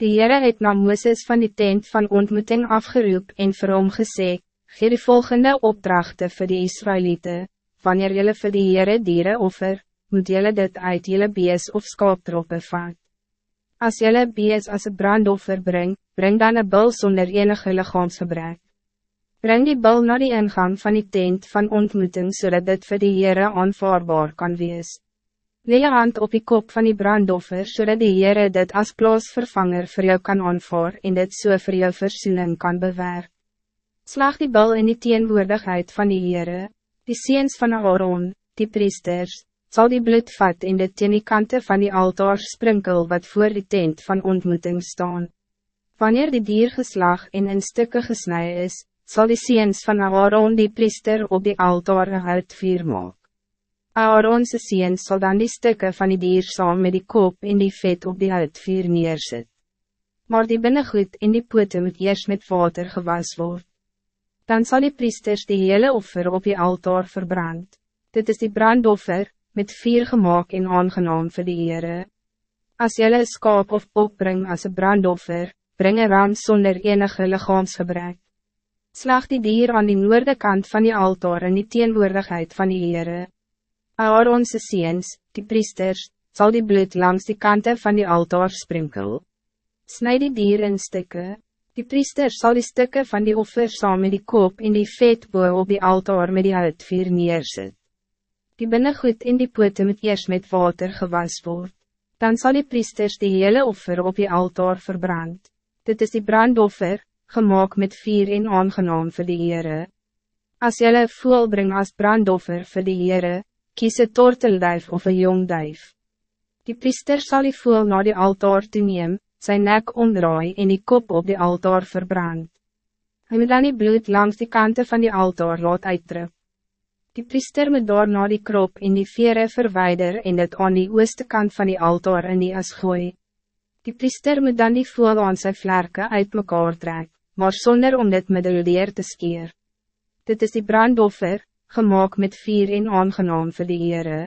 Die Heere het na Mooses van die tent van ontmoeting afgeroep en vir hom gesê, Geer die volgende opdrachten voor die Israëlieten, wanneer jullie voor die Heere dieren offer, moet jullie dit uit jullie bees of skaaptroppe vat. As jullie bees als een brandoffer brengt, breng dan een bul zonder enige lichaamsgebrek. Breng die bul naar die ingang van die tent van ontmoeting, zodat dit voor die Heere aanvaarbaar kan wees. Lee je hand op die kop van die brandoffer, zodat die Heere dit als plaasvervanger voor jou kan aanvaar en dit so voor jou verzoening kan bewerk. Slag die bal in die teenwoordigheid van die Heere, die seens van Aaron, die priesters, zal die bloed vat in de teen die kante van die altaar sprinkel wat voor die tent van ontmoeting staan. Wanneer die dier geslag en in stukken gesneden is, zal die seens van Aaron die priester op die altaar een houtvuur maak. Aaronse seens zal dan die stukken van die dier saam met die kop en die vet op die uitvier neerzet. Maar die binnengoed in die pote moet eerst met water gewas worden. Dan zal die priesters die hele offer op die altaar verbrand. Dit is die brandoffer, met vier gemaakt en aangenaam vir die Heere. As jylle een skaap of opbring as een brandoffer, breng een ram zonder enige lichaamsgebrek. Slag die dier aan die noorde kant van die altaar in die teenwoordigheid van die Heere. Aaronse seens, die priesters, zal die bloed langs die kanten van die altaar sprinkel. Snijd die dier in stukken. Die priester zal die stukken van die offer saam met die kop in die vetboe op die altaar met die uitvier neerzet. Die binnengoed in die pote moet eerst met water gewas word. Dan zal die priesters die hele offer op die altaar verbrand. Dit is die brandoffer, gemaakt met vier en aangenaam vir die Heere. As jylle voel bring as brandoffer vir die Heere, kies een tortelduif of een jong duif. Die priester zal die voel naar die altaar te neem, zijn nek omdraai en die kop op die altaar verbrand. Hij moet dan die bloed langs die kanten van die altaar laat uitdruk. Die priester moet daarna die krop in die vere verwijder en het aan die ooste kant van die altaar in die as gooi. Die priester moet dan die voel aan sy vlerke uit mekaar trek, maar zonder om dit middeldeer te skeer. Dit is die brandoffer, gemaakt met vier en aangenaam vir die Heere.